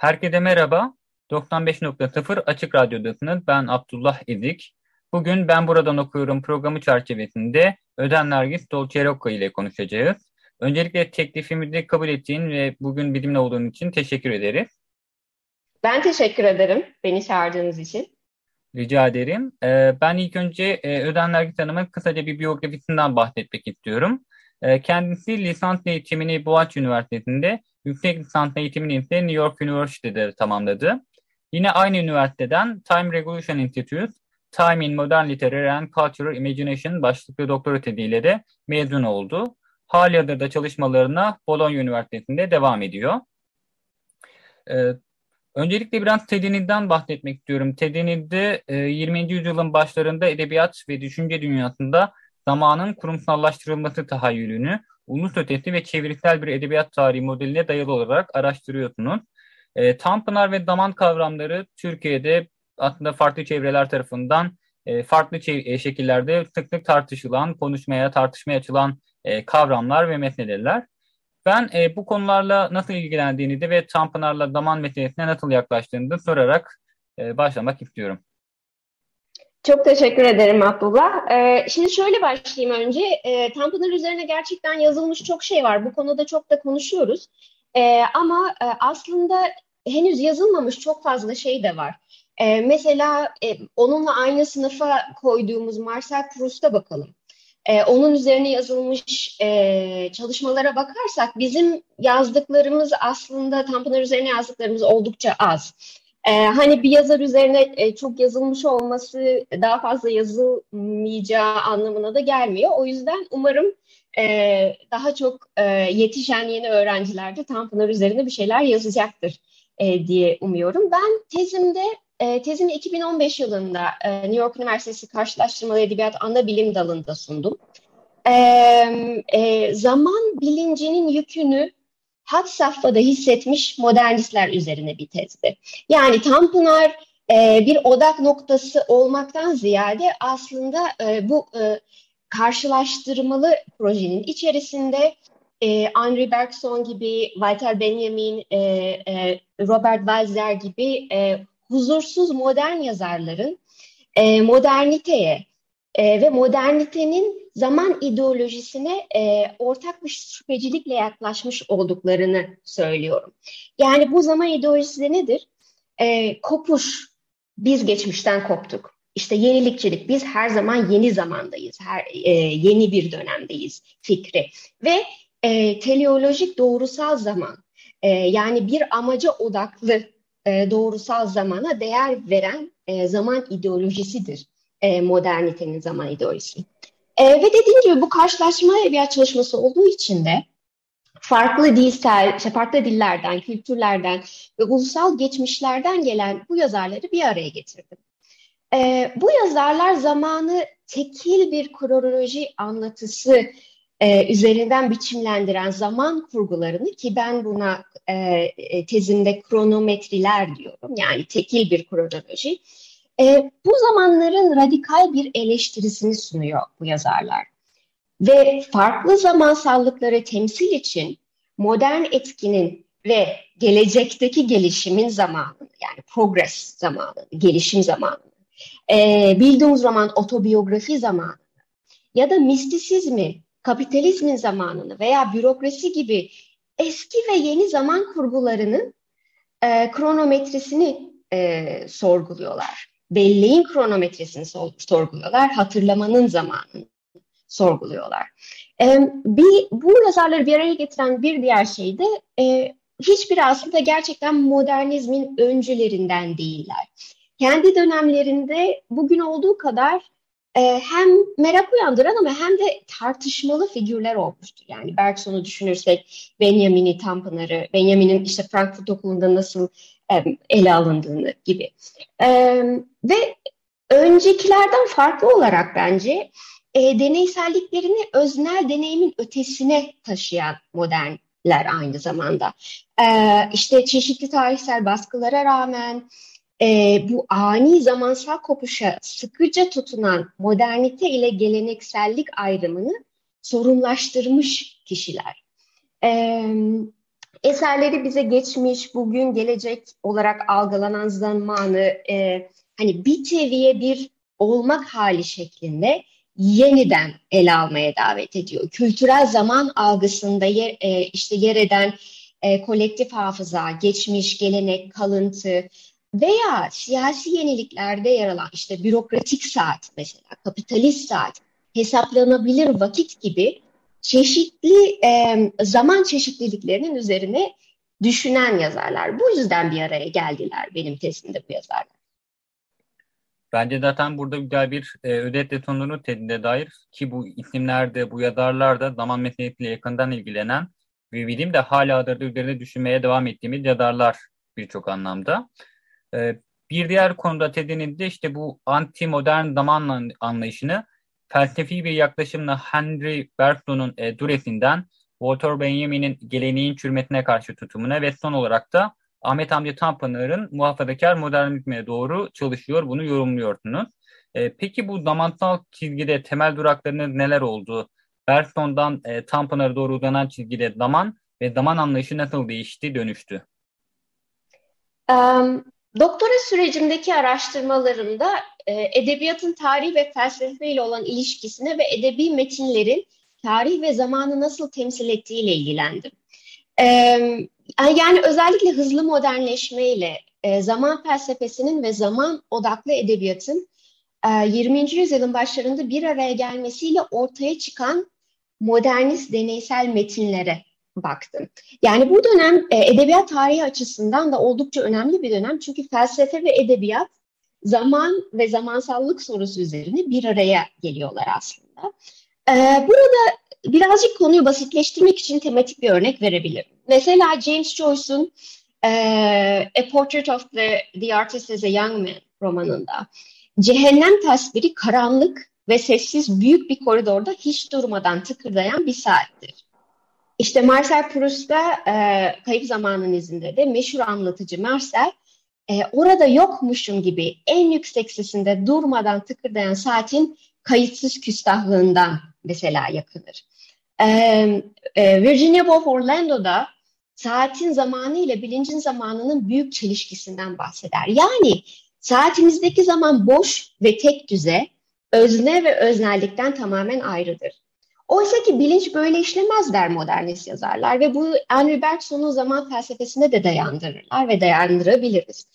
Herkese merhaba. 95.0 Açık Radyo'dasınız. Ben Abdullah Ezik. Bugün Ben Buradan Okuyorum programı çerçevesinde Öden Nergis Dolcerocco ile konuşacağız. Öncelikle teklifimizi kabul ettiğin ve bugün bizimle olduğun için teşekkür ederiz. Ben teşekkür ederim beni çağırdığınız için. Rica ederim. Ee, ben ilk önce e, Öden Nergis Hanım'ın kısaca bir biyografisinden bahsetmek istiyorum. Ee, kendisi lisans eğitimini Boğaziçi Üniversitesi'nde Yüksek lisans eğitimini ise New York University'de tamamladı. Yine aynı üniversiteden Time Revolution Institute, Time in Modern Literary and Cultural Imagination başlıklı doktora tediyle de mezun oldu. Halihazırda çalışmalarına Bologna Üniversitesi'nde devam ediyor. Ee, öncelikle biraz TED'inizden bahsetmek istiyorum. TED'inizde e, 20. yüzyılın başlarında edebiyat ve düşünce dünyasında zamanın kurumsallaştırılması tahayyülünü ulus ötesi ve çevirisel bir edebiyat tarihi modeline dayalı olarak araştırıyorsunuz. E, Tanpınar ve zaman kavramları Türkiye'de aslında farklı çevreler tarafından e, farklı e, şekillerde sık sık tartışılan, konuşmaya, tartışmaya açılan e, kavramlar ve meseleler. Ben e, bu konularla nasıl ilgilendiğini ve Tanpınar'la zaman meselesine nasıl yaklaştığını sorarak e, başlamak istiyorum. Çok teşekkür ederim Abdullah. Ee, şimdi şöyle başlayayım önce. E, Tanpınar üzerine gerçekten yazılmış çok şey var. Bu konuda çok da konuşuyoruz. E, ama e, aslında henüz yazılmamış çok fazla şey de var. E, mesela e, onunla aynı sınıfa koyduğumuz Marcel Proust'a bakalım. E, onun üzerine yazılmış e, çalışmalara bakarsak bizim yazdıklarımız aslında Tanpınar üzerine yazdıklarımız oldukça az. Ee, hani bir yazar üzerine e, çok yazılmış olması daha fazla yazılmayacağı anlamına da gelmiyor. O yüzden umarım e, daha çok e, yetişen yeni öğrenciler de Tanpınar üzerine bir şeyler yazacaktır e, diye umuyorum. Ben tezimde e, tezimi 2015 yılında e, New York Üniversitesi Karşılaştırmalı Edebiyat Ana Bilim Dalı'nda sundum. E, e, zaman bilincinin yükünü had safhada hissetmiş modernistler üzerine bir tezdi. Yani Tanpınar e, bir odak noktası olmaktan ziyade aslında e, bu e, karşılaştırmalı projenin içerisinde e, Henri Bergson gibi, Walter Benjamin, e, e, Robert Walzer gibi e, huzursuz modern yazarların e, moderniteye e, ve modernitenin zaman ideolojisine e, ortak bir şüphecilikle yaklaşmış olduklarını söylüyorum. Yani bu zaman ideolojisi de nedir? E, kopuş, biz geçmişten koptuk. İşte yenilikçilik, biz her zaman yeni zamandayız, her e, yeni bir dönemdeyiz fikri. Ve e, teleolojik doğrusal zaman, e, yani bir amaca odaklı e, doğrusal zamana değer veren e, zaman ideolojisidir e, modernitenin zaman ideolojisi. E, ve dediğim gibi bu karşılaşma edebiyat çalışması olduğu için de farklı dilsel, işte farklı dillerden, kültürlerden ve ulusal geçmişlerden gelen bu yazarları bir araya getirdim. E, bu yazarlar zamanı tekil bir kronoloji anlatısı e, üzerinden biçimlendiren zaman kurgularını ki ben buna e, e tezimde kronometriler diyorum yani tekil bir kronoloji e, bu zamanların radikal bir eleştirisini sunuyor bu yazarlar. Ve farklı zamansallıkları temsil için modern etkinin ve gelecekteki gelişimin zamanını yani progress zamanını, gelişim zamanını, e, bildiğimiz zaman otobiyografi zamanını ya da mistisizmi, kapitalizmin zamanını veya bürokrasi gibi eski ve yeni zaman kurgularının e, kronometresini e, sorguluyorlar belleğin kronometresini sorguluyorlar, hatırlamanın zamanını sorguluyorlar. E, bir, bu yazarları bir araya getiren bir diğer şey de e, hiçbir aslında gerçekten modernizmin öncülerinden değiller. Kendi dönemlerinde bugün olduğu kadar e, hem merak uyandıran ama hem de tartışmalı figürler olmuştur. Yani Bergson'u düşünürsek Benjamin'i Tanpınar'ı, Benjamin'in işte Frankfurt Okulu'nda nasıl ele alındığını gibi. Ve öncekilerden farklı olarak bence e, deneyselliklerini öznel deneyimin ötesine taşıyan modernler aynı zamanda. E, işte çeşitli tarihsel baskılara rağmen e, bu ani zamansal kopuşa sıkıca tutunan modernite ile geleneksellik ayrımını sorunlaştırmış kişiler. E, eserleri bize geçmiş, bugün, gelecek olarak algılanan zamanı e, hani bir seviye bir olmak hali şeklinde yeniden ele almaya davet ediyor. Kültürel zaman algısında yer, e, işte yer eden e, kolektif hafıza, geçmiş, gelenek, kalıntı, veya siyasi yeniliklerde yer alan işte bürokratik saat mesela, kapitalist saat, hesaplanabilir vakit gibi çeşitli e, zaman çeşitliliklerinin üzerine düşünen yazarlar. Bu yüzden bir araya geldiler benim tezimde bu yazarlar. Bence zaten burada güzel bir e, ödet detonunu tedinde dair ki bu isimlerde, bu yazarlar da zaman meselesiyle yakından ilgilenen ve bilim de hala da üzerine düşünmeye devam ettiğimiz yazarlar birçok anlamda. Ee, bir diğer konuda Ted'in de işte bu anti modern zaman anlayışını felsefi bir yaklaşımla Henry Bergson'un e, Dures'inden Walter Benjamin'in geleneğin çürümetine karşı tutumuna ve son olarak da Ahmet Hamdi Tanpınar'ın muhafazakar modernizme doğru çalışıyor. Bunu yorumluyorsunuz. E, peki bu zamansal çizgide temel duraklarınız neler oldu? Berson'dan e, Tanpınar'a doğru uzanan çizgide zaman ve zaman anlayışı nasıl değişti, dönüştü? Um, Doktora sürecimdeki araştırmalarımda edebiyatın tarih ve felsefe ile olan ilişkisine ve edebi metinlerin tarih ve zamanı nasıl temsil ettiğiyle ilgilendim. E, yani özellikle hızlı modernleşmeyle e, zaman felsefesinin ve zaman odaklı edebiyatın e, 20. yüzyılın başlarında bir araya gelmesiyle ortaya çıkan modernist deneysel metinlere baktım. Yani bu dönem e, edebiyat tarihi açısından da oldukça önemli bir dönem. Çünkü felsefe ve edebiyat zaman ve zamansallık sorusu üzerine bir araya geliyorlar aslında. E, burada birazcık konuyu basitleştirmek için tematik bir örnek verebilirim. Mesela James Joyce'un e, A Portrait of the, the Artist as a Young Man romanında cehennem tasviri karanlık ve sessiz büyük bir koridorda hiç durmadan tıkırdayan bir saattir. İşte Marcel Proust'ta e, Kayıp Zamanın izinde de meşhur anlatıcı Marcel e, orada yokmuşum gibi en yüksek sesinde durmadan tıkırdayan saatin kayıtsız küstahlığından mesela yakınır. E, e, Virginia Woolf Orlando'da saatin zamanı ile bilincin zamanının büyük çelişkisinden bahseder. Yani saatimizdeki zaman boş ve tek düze, özne ve öznellikten tamamen ayrıdır. Oysa ki bilinç böyle işlemez der modernist yazarlar ve bu Henry Bergson'un zaman felsefesine de dayandırırlar ve dayandırabiliriz.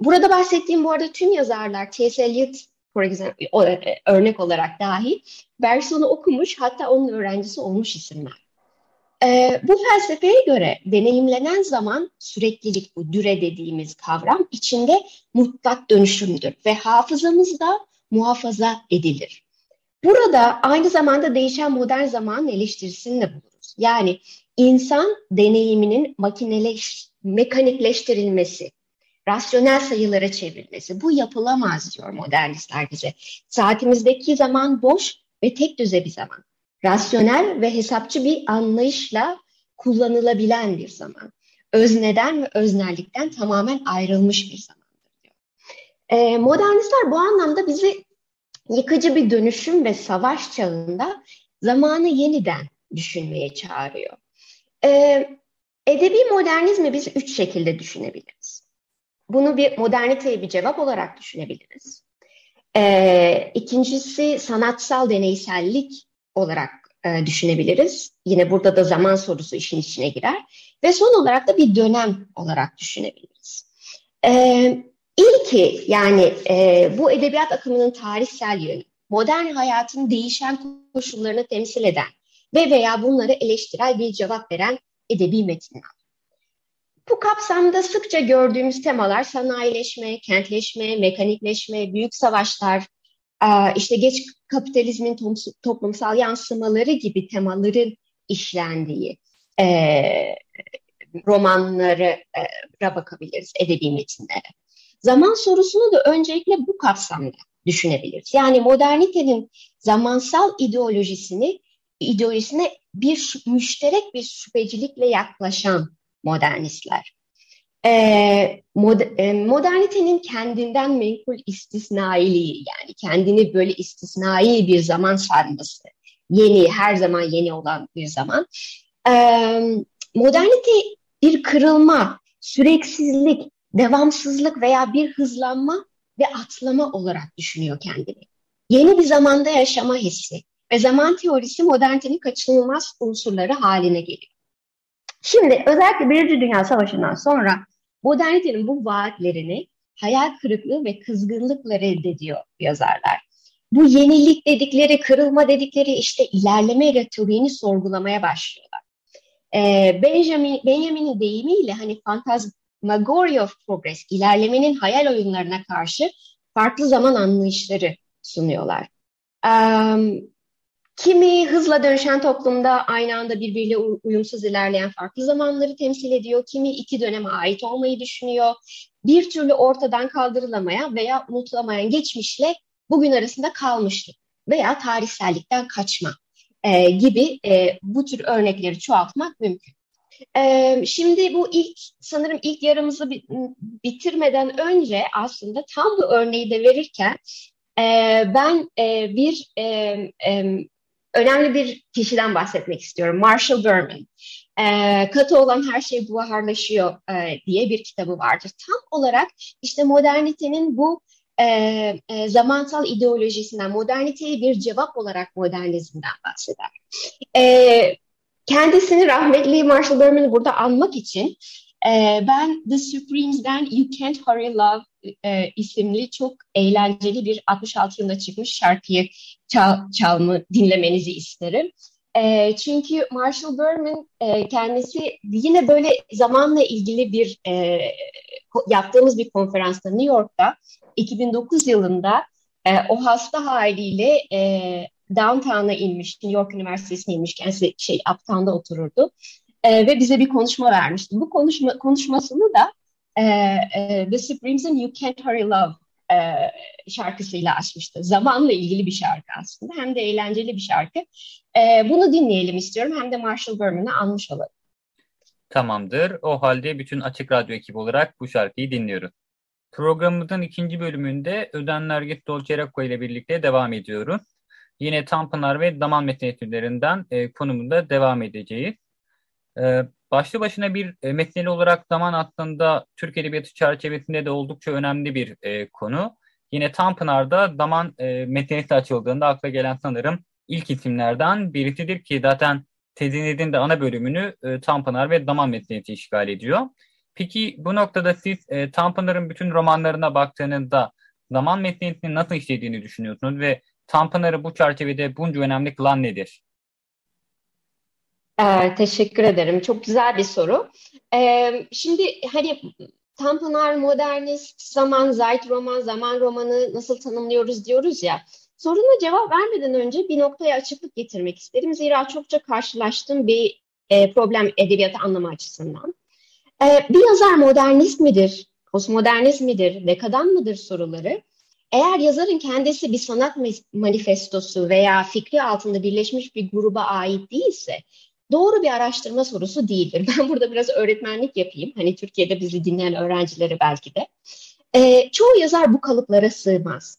Burada bahsettiğim bu arada tüm yazarlar T.S. Eliot example, e, örnek olarak dahi Bergson'u okumuş hatta onun öğrencisi olmuş isimler. Bu felsefeye göre deneyimlenen zaman süreklilik bu düre dediğimiz kavram içinde mutlak dönüşümdür ve hafızamızda muhafaza edilir. Burada aynı zamanda değişen modern zamanın eleştirisini de buluruz. Yani insan deneyiminin makineleş, mekanikleştirilmesi, rasyonel sayılara çevrilmesi. Bu yapılamaz diyor modernistler bize. Saatimizdeki zaman boş ve tek düze bir zaman. Rasyonel ve hesapçı bir anlayışla kullanılabilen bir zaman. Özneden ve öznellikten tamamen ayrılmış bir zamandır diyor. E, modernistler bu anlamda bizi yıkıcı bir dönüşüm ve savaş çağında zamanı yeniden düşünmeye çağırıyor. Ee, edebi modernizmi biz üç şekilde düşünebiliriz. Bunu bir moderniteye bir cevap olarak düşünebiliriz. Ee, ikincisi sanatsal deneysellik olarak e, düşünebiliriz. Yine burada da zaman sorusu işin içine girer. Ve son olarak da bir dönem olarak düşünebiliriz. Ee, İlki yani e, bu edebiyat akımının tarihsel yönü, modern hayatın değişen koşullarını temsil eden ve veya bunları eleştirel bir cevap veren edebi metinler. Bu kapsamda sıkça gördüğümüz temalar sanayileşme, kentleşme, mekanikleşme, büyük savaşlar, işte geç kapitalizmin toplumsal yansımaları gibi temaların işlendiği e, romanlara bakabiliriz, edebi metinlere. Zaman sorusunu da öncelikle bu kapsamda düşünebiliriz. Yani modernitenin zamansal ideolojisini ideolojisine bir bir bir şüphecilikle yaklaşan modernistler. Ee, mod, e, modernitenin kendinden menkul istisnailiği yani kendini böyle istisnai bir zaman sarması, yeni her zaman yeni olan bir zaman. Ee, modernite bir kırılma, süreksizlik, devamsızlık veya bir hızlanma ve atlama olarak düşünüyor kendini. Yeni bir zamanda yaşama hissi ve zaman teorisi modernitenin kaçınılmaz unsurları haline geliyor. Şimdi özellikle Birinci Dünya Savaşı'ndan sonra modernitenin bu vaatlerini hayal kırıklığı ve kızgınlıkla reddediyor yazarlar. Bu yenilik dedikleri, kırılma dedikleri işte ilerleme retoriğini sorgulamaya başlıyorlar. Ee, Benjamin, Benjamin'in deyimiyle hani Phantasmagoria of Progress, ilerlemenin hayal oyunlarına karşı farklı zaman anlayışları sunuyorlar. Um, Kimi hızla dönüşen toplumda aynı anda birbiriyle uyumsuz ilerleyen farklı zamanları temsil ediyor. Kimi iki döneme ait olmayı düşünüyor. Bir türlü ortadan kaldırılamayan veya unutulamayan geçmişle bugün arasında kalmışlık veya tarihsellikten kaçma e, gibi e, bu tür örnekleri çoğaltmak mümkün. Şimdi bu ilk sanırım ilk yarımızı bitirmeden önce aslında tam bu örneği de verirken ben bir önemli bir kişiden bahsetmek istiyorum. Marshall Berman. Katı olan her şey buharlaşıyor diye bir kitabı vardır. Tam olarak işte modernitenin bu zamansal ideolojisinden, moderniteye bir cevap olarak modernizmden bahseder. E, kendisini rahmetli Marshall Berman'ı burada anmak için e, ben The Supremes'den You Can't Hurry Love e, isimli çok eğlenceli bir 66 yılında çıkmış şarkıyı çal, çalma dinlemenizi isterim. E, çünkü Marshall Berman e, kendisi yine böyle zamanla ilgili bir e, yaptığımız bir konferansta New York'ta 2009 yılında e, o hasta haliyle e, downtown'a inmiş, New York Üniversitesi'ne inmiş, kendisi şey uptown'da otururdu e, ve bize bir konuşma vermişti. Bu konuşma konuşmasını da e, e, The Supremes'in You Can't Hurry Love e, şarkısıyla açmıştı. Zamanla ilgili bir şarkı aslında. Hem de eğlenceli bir şarkı. E, bunu dinleyelim istiyorum. Hem de Marshall Berman'ı anmış olalım. Tamamdır. O halde bütün Açık Radyo ekibi olarak bu şarkıyı dinliyoruz. Programımızın ikinci bölümünde Ödenler Git Dolcerecco ile birlikte devam ediyoruz. Yine Tanpınar ve Daman metin e, konumunda devam edeceğiz. E, başlı başına bir e, metneli olarak zaman aslında Türk Edebiyatı çerçevesinde de oldukça önemli bir e, konu. Yine Tanpınar'da Daman e, metinesi açıldığında akla gelen sanırım ilk isimlerden birisidir ki zaten tezinizin de ana bölümünü e, Tanpınar ve Daman metinesi işgal ediyor. Peki bu noktada siz e, Tanpınar'ın bütün romanlarına baktığınızda Daman metiniyetini nasıl işlediğini düşünüyorsunuz ve Tanpınar'ı bu çerçevede bunca önemli kılan nedir? Ee, teşekkür ederim. Çok güzel bir soru. Ee, şimdi hani Tanpınar modernist, zaman zayt roman, zaman romanı nasıl tanımlıyoruz diyoruz ya. Soruna cevap vermeden önce bir noktaya açıklık getirmek isterim. Zira çokça karşılaştığım bir e, problem edebiyatı anlama açısından. E, bir yazar modernist midir, postmodernist midir, dekadan mıdır soruları eğer yazarın kendisi bir sanat manifestosu veya fikri altında birleşmiş bir gruba ait değilse doğru bir araştırma sorusu değildir. Ben burada biraz öğretmenlik yapayım. Hani Türkiye'de bizi dinleyen öğrencilere belki de. E, çoğu yazar bu kalıplara sığmaz.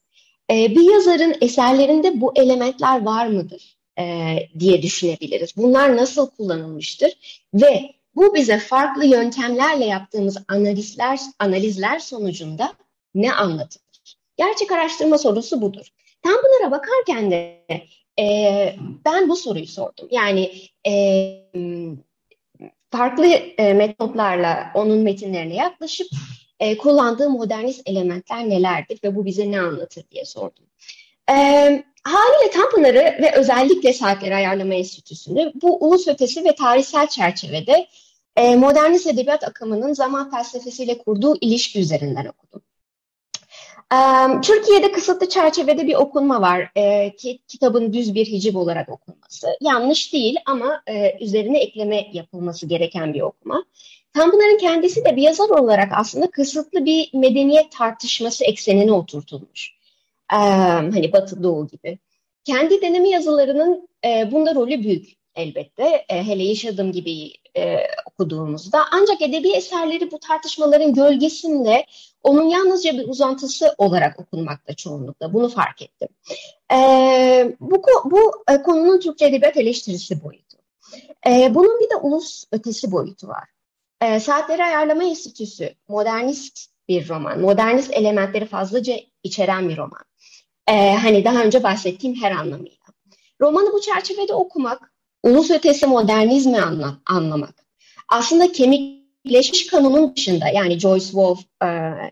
E, bir yazarın eserlerinde bu elementler var mıdır e, diye düşünebiliriz. Bunlar nasıl kullanılmıştır ve bu bize farklı yöntemlerle yaptığımız analizler analizler sonucunda ne anlatır? Gerçek araştırma sorusu budur. Tam bunlara bakarken de e, ben bu soruyu sordum. Yani e, farklı e, metotlarla onun metinlerine yaklaşıp e, kullandığı modernist elementler nelerdir ve bu bize ne anlatır diye sordum. E, haliyle Tanpınar'ı ve özellikle Saatleri Ayarlama Enstitüsü'nü bu ulus ötesi ve tarihsel çerçevede e, modernist edebiyat akımının zaman felsefesiyle kurduğu ilişki üzerinden okudum. Türkiye'de kısıtlı çerçevede bir okunma var. E, kitabın düz bir hiciv olarak okunması. Yanlış değil ama üzerine ekleme yapılması gereken bir okuma. Tanpınar'ın kendisi de bir yazar olarak aslında kısıtlı bir medeniyet tartışması eksenine oturtulmuş. Hani Batı Doğu gibi. Kendi deneme yazılarının e, bunda rolü büyük elbette. Hele yaşadığım gibi e, okuduğumuzda. Ancak edebi eserleri bu tartışmaların gölgesinde onun yalnızca bir uzantısı olarak okunmakta çoğunlukla. Bunu fark ettim. E, bu bu e, konunun Türkçe edebiyat eleştirisi boyutu. E, bunun bir de ulus ötesi boyutu var. E, Saatleri Ayarlama Enstitüsü modernist bir roman. Modernist elementleri fazlaca içeren bir roman. E, hani daha önce bahsettiğim her anlamıyla. Romanı bu çerçevede okumak, ulus ötesi modernizmi anla, anlamak. Aslında kemikleşmiş kanunun dışında yani Joyce Wolf, e,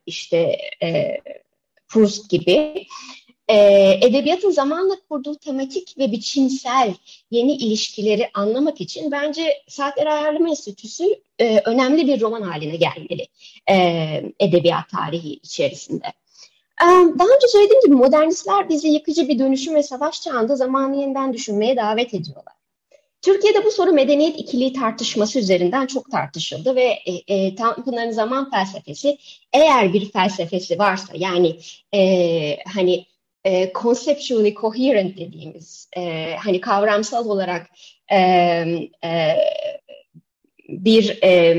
işte e, Proust gibi e, edebiyatın zamanla kurduğu tematik ve biçimsel yeni ilişkileri anlamak için bence Saatler Ayarlama Enstitüsü önemli bir roman haline gelmeli edebiyat tarihi içerisinde. Daha önce söylediğim gibi modernistler bizi yıkıcı bir dönüşüm ve savaş çağında zamanı yeniden düşünmeye davet ediyorlar. Türkiye'de bu soru medeniyet ikiliği tartışması üzerinden çok tartışıldı ve e, e, Tanpınar'ın zaman felsefesi eğer bir felsefesi varsa yani e, hani e, conceptually coherent dediğimiz e, hani kavramsal olarak e, e, bir e,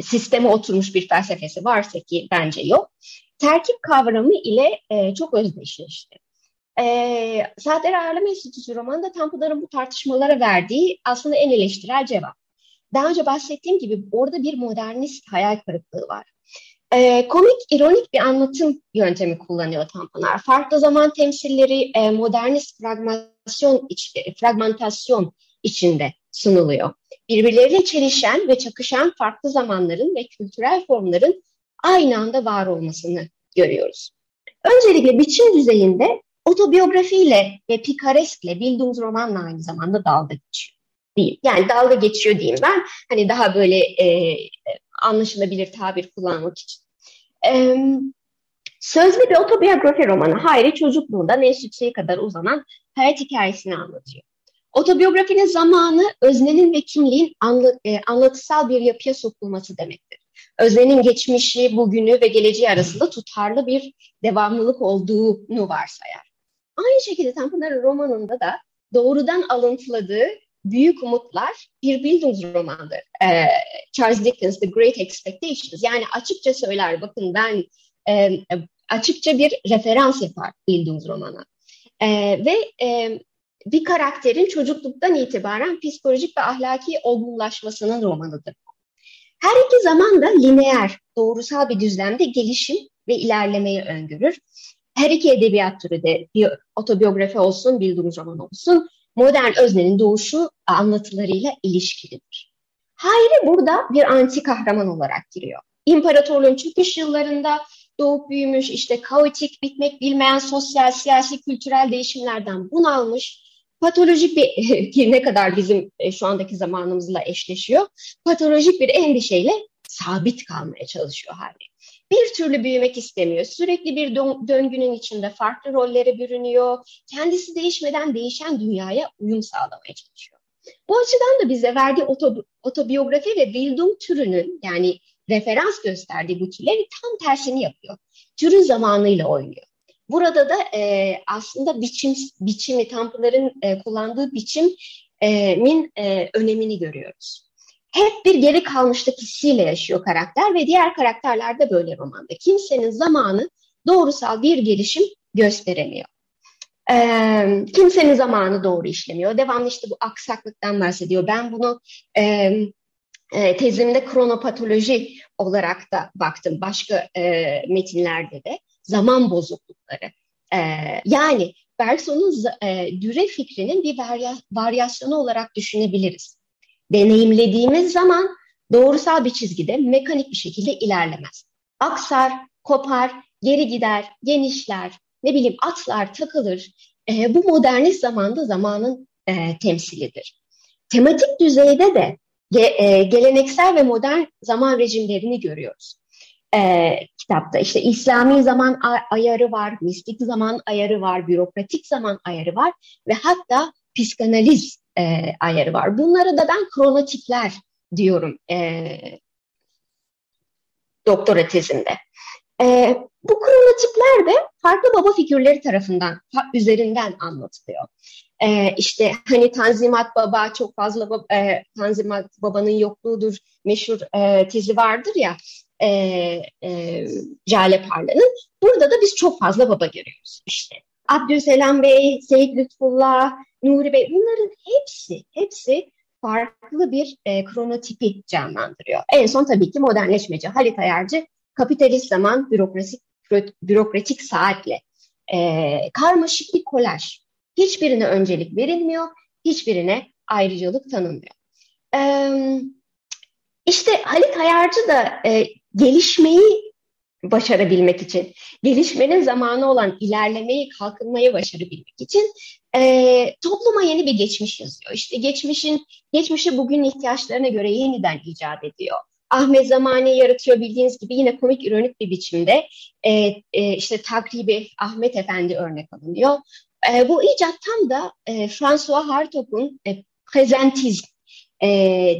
sisteme oturmuş bir felsefesi varsa ki bence yok. Terkip kavramı ile e, çok özdeşleşti. E, Saatler Ayarlama Enstitüsü romanında Tanpınar'ın bu tartışmalara verdiği aslında en eleştirel cevap. Daha önce bahsettiğim gibi orada bir modernist hayal kırıklığı var. E, komik, ironik bir anlatım yöntemi kullanıyor Tanpınar. Farklı zaman temsilleri e, modernist fragmentasyon, iç, fragmentasyon içinde sunuluyor. Birbirleriyle çelişen ve çakışan farklı zamanların ve kültürel formların aynı anda var olmasını görüyoruz. Öncelikle biçim düzeyinde otobiyografiyle ve pikareskle Bildungsromanla aynı zamanda dalga geçiyor. Değil. Yani dalga geçiyor diyeyim ben. Hani daha böyle e, anlaşılabilir tabir kullanmak için. E, sözlü bir otobiyografi romanı Hayri çocukluğunda Neşrikçi'ye kadar uzanan hayat hikayesini anlatıyor. Otobiyografinin zamanı öznenin ve kimliğin anlı, e, anlatısal bir yapıya sokulması demektir. Öznenin geçmişi, bugünü ve geleceği arasında tutarlı bir devamlılık olduğunu varsayar. Aynı şekilde Tanpınar'ın romanında da doğrudan alıntıladığı Büyük Umutlar bir Bildungsromandır. Ee, Charles Dickens The Great Expectations. Yani açıkça söyler bakın ben e, açıkça bir referans yapar Bildungsromana. E, ve e, bir karakterin çocukluktan itibaren psikolojik ve ahlaki olgunlaşmasının romanıdır. Her iki zaman da lineer, doğrusal bir düzlemde gelişim ve ilerlemeyi öngörür. Her iki edebiyat türü de bir otobiyografi olsun, Bildungsroman olsun, modern öznenin doğuşu anlatılarıyla ilişkilidir. Hayri burada bir anti kahraman olarak giriyor. İmparatorluğun çöküş yıllarında doğup büyümüş, işte kaotik, bitmek bilmeyen sosyal, siyasi, kültürel değişimlerden bunalmış, patolojik bir, ki ne kadar bizim e, şu andaki zamanımızla eşleşiyor, patolojik bir endişeyle sabit kalmaya çalışıyor Harry. Bir türlü büyümek istemiyor. Sürekli bir döngünün içinde farklı rollere bürünüyor. Kendisi değişmeden değişen dünyaya uyum sağlamaya çalışıyor. Bu açıdan da bize verdiği otobiyografi ve Bildung türünün yani referans gösterdiği bu türleri tam tersini yapıyor. Türün zamanıyla oynuyor. Burada da e, aslında biçim biçimi, Tanpınar'ın e, kullandığı biçimin e, önemini görüyoruz. Hep bir geri kalmışlık hissiyle yaşıyor karakter ve diğer karakterler de böyle romanda. Kimsenin zamanı doğrusal bir gelişim gösteremiyor. E, kimsenin zamanı doğru işlemiyor. Devamlı işte bu aksaklıktan bahsediyor. Ben bunu e, tezimde kronopatoloji olarak da baktım başka e, metinlerde de zaman bozuklukları. E, yani Bergson'un e, düre fikrinin bir varya, varyasyonu olarak düşünebiliriz. Deneyimlediğimiz zaman doğrusal bir çizgide mekanik bir şekilde ilerlemez. Aksar, kopar, geri gider, genişler, ne bileyim atlar, takılır. E, bu modernist zamanda zamanın e, temsilidir. Tematik düzeyde de ge, e, geleneksel ve modern zaman rejimlerini görüyoruz. e, kitapta. İşte İslami zaman ayarı var, mistik zaman ayarı var, bürokratik zaman ayarı var ve hatta psikanaliz e, ayarı var. Bunlara da ben kronotipler diyorum e, doktora tezimde. E, bu kronotipler de farklı baba figürleri tarafından üzerinden anlatılıyor. E, işte hani Tanzimat Baba çok fazla baba, e, Tanzimat Baba'nın yokluğudur meşhur e, tezi vardır ya e, e, Jale Parla'nın. Burada da biz çok fazla baba görüyoruz işte. Abdülselam Bey, Seyit Lütfullah, Nuri Bey bunların hepsi, hepsi farklı bir e, kronotipi canlandırıyor. En son tabii ki modernleşmeci Halit Ayarcı kapitalist zaman bürokratik, bürokratik saatle e, karmaşık bir kolaj. Hiçbirine öncelik verilmiyor, hiçbirine ayrıcalık tanınmıyor. E, işte Halit Ayarcı da e, gelişmeyi başarabilmek için, gelişmenin zamanı olan ilerlemeyi, kalkınmayı başarabilmek için e, topluma yeni bir geçmiş yazıyor. İşte geçmişin, geçmişi bugün ihtiyaçlarına göre yeniden icat ediyor. Ahmet Zamani yaratıyor bildiğiniz gibi yine komik ironik bir biçimde e, e, işte takribi Ahmet Efendi örnek alınıyor. E, bu icat tam da e, François Hartog'un e, prezentizm e,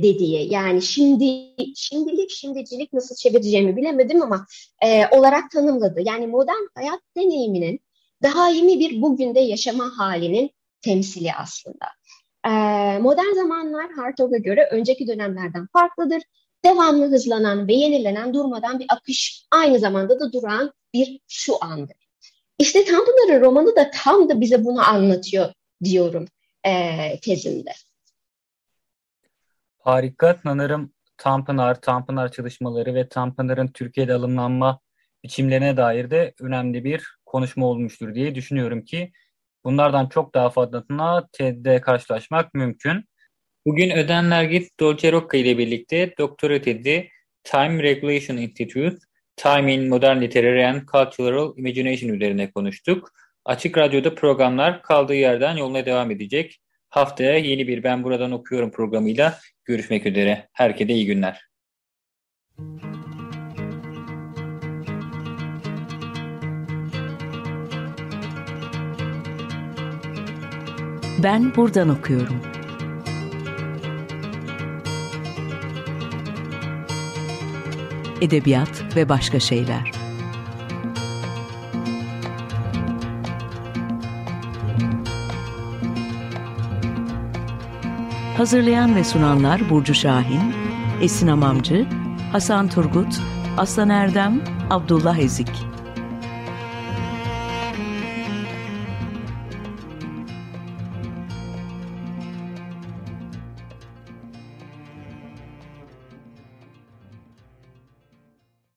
dediği yani şimdi şimdilik şimdicilik nasıl çevireceğimi bilemedim ama e, olarak tanımladı. Yani modern hayat deneyiminin daimi bir bugünde yaşama halinin temsili aslında. E, modern zamanlar Hartog'a göre önceki dönemlerden farklıdır. Devamlı hızlanan ve yenilenen durmadan bir akış aynı zamanda da duran bir şu andır. İşte Tanpınar'ın romanı da tam da bize bunu anlatıyor diyorum e, tezimde. Harika. Sanırım Tanpınar, Tanpınar çalışmaları ve Tanpınar'ın Türkiye'de alımlanma biçimlerine dair de önemli bir konuşma olmuştur diye düşünüyorum ki bunlardan çok daha fazlasına TED'de karşılaşmak mümkün. Bugün Ödenler Git Dolce Rocca ile birlikte doktora tezi Time Regulation Institute, Time in Modern Literary and Cultural Imagination üzerine konuştuk. Açık Radyo'da programlar kaldığı yerden yoluna devam edecek. Haftaya yeni bir Ben Buradan Okuyorum programıyla görüşmek üzere. Herkese iyi günler. Ben buradan okuyorum. Edebiyat ve başka şeyler. Hazırlayan ve sunanlar Burcu Şahin, Esin Amamcı, Hasan Turgut, Aslan Erdem, Abdullah Ezik.